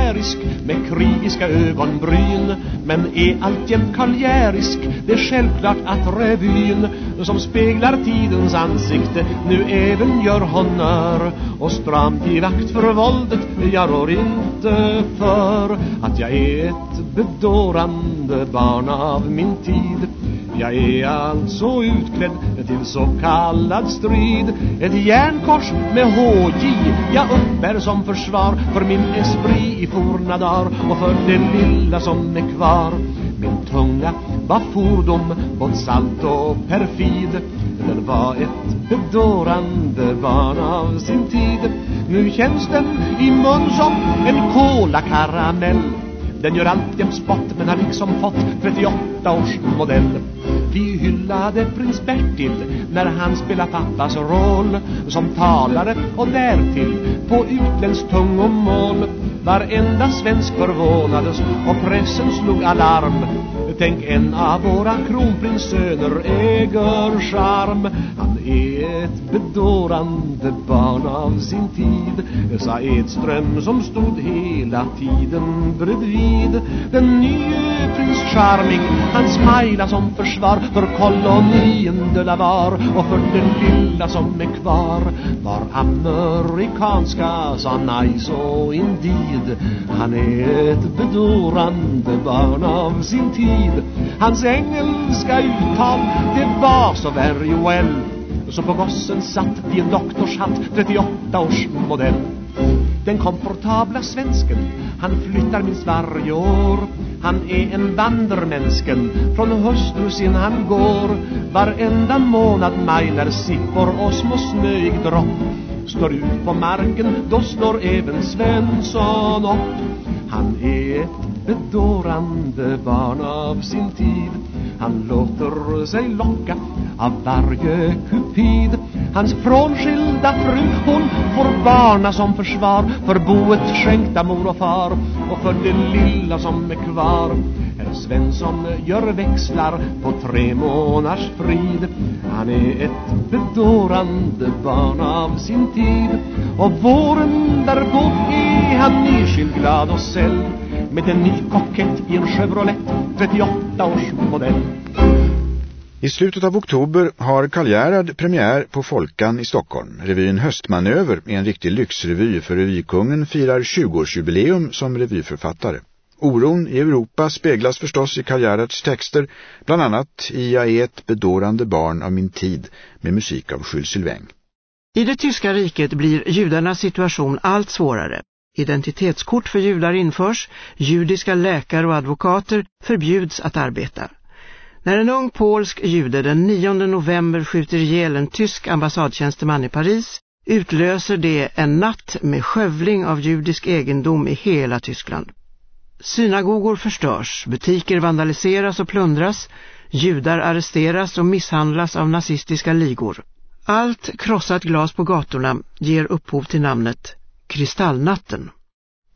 karriärisk med krigiska ögonbryn. Men är alltjämt karriärisk Det är självklart att revyn Som speglar tidens ansikte Nu även gör honör Och stramt i vakt för våldet Jag rår inte för Att jag är ett bedårande barn av min tid jag är alltså utklädd till så kallad strid. Ett järnkors med HJ jag uppbär som försvar För min esprit i forna dagar och för det lilla som är kvar. Min tunga var fordom, både salt och perfid. Den var ett bedårande barn av sin tid. Nu känns den i mun som en kolakaramell den gör alltjämt spott men har liksom fått 38 års modell. Vi hyllade prins Bertil när han spelade pappas roll Som talare och därtill på utländskt tungomål Varenda svensk förvånades och pressen slog alarm. Tänk en av våra kronprinssöner äger charm. Han är ett bedårande barn av sin tid. Sa Edström som stod hela tiden bredvid. Den nye prins Charming Han smila som försvar för kolonien de la var Och för det lilla som är kvar. Var amerikanska sa nice och indeed. Han är ett bedårande barn av sin tid tid. Hans engelska uttal Det var så very well Så på gossen satt i en doktorshatt 38 års modell. Den komfortabla svensken Han flyttar minst varje år. Han är en vandermänsken Från hustrusin han går. Varenda månad maj när sippor och små snöig dropp Står ut på marken Då slår även Svensson upp bedårande barn av sin tid. Han låter sig locka av varje kupid. Hans frånskilda fru, hon får varna som försvar För boet skänkta mor och far Och för det lilla som är kvar. Herr Svensson gör växlar på tre månaders frid. Han är ett bedårande barn av sin tid. Och våren därpå är han nyskild, glad och sälj med en ny kokett i en Chevrolet 38 års modell. I slutet av oktober har Karl Gerhard premiär på Folkan i Stockholm. Revyn Höstmanöver är en riktig lyxrevy för revykungen firar 20-årsjubileum som revyförfattare. Oron i Europa speglas förstås i Karl Gerhards texter, bland annat i Jag är ett bedårande barn av min tid med musik av Jules Sylvain. I det tyska riket blir judarnas situation allt svårare. Identitetskort för judar införs, judiska läkare och advokater förbjuds att arbeta. När en ung polsk jude den 9 november skjuter ihjäl en tysk ambassadtjänsteman i Paris utlöser det en natt med skövling av judisk egendom i hela Tyskland. Synagogor förstörs, butiker vandaliseras och plundras, judar arresteras och misshandlas av nazistiska ligor. Allt krossat glas på gatorna ger upphov till namnet Kristallnatten.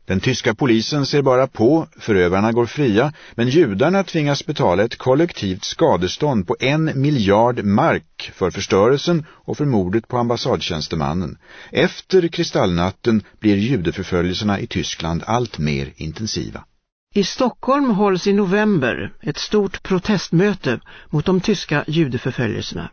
Den tyska polisen ser bara på, förövarna går fria, men judarna tvingas betala ett kollektivt skadestånd på en miljard mark för förstörelsen och för mordet på ambassadtjänstemannen. Efter kristallnatten blir judeförföljelserna i Tyskland allt mer intensiva. I Stockholm hålls i november ett stort protestmöte mot de tyska judeförföljelserna.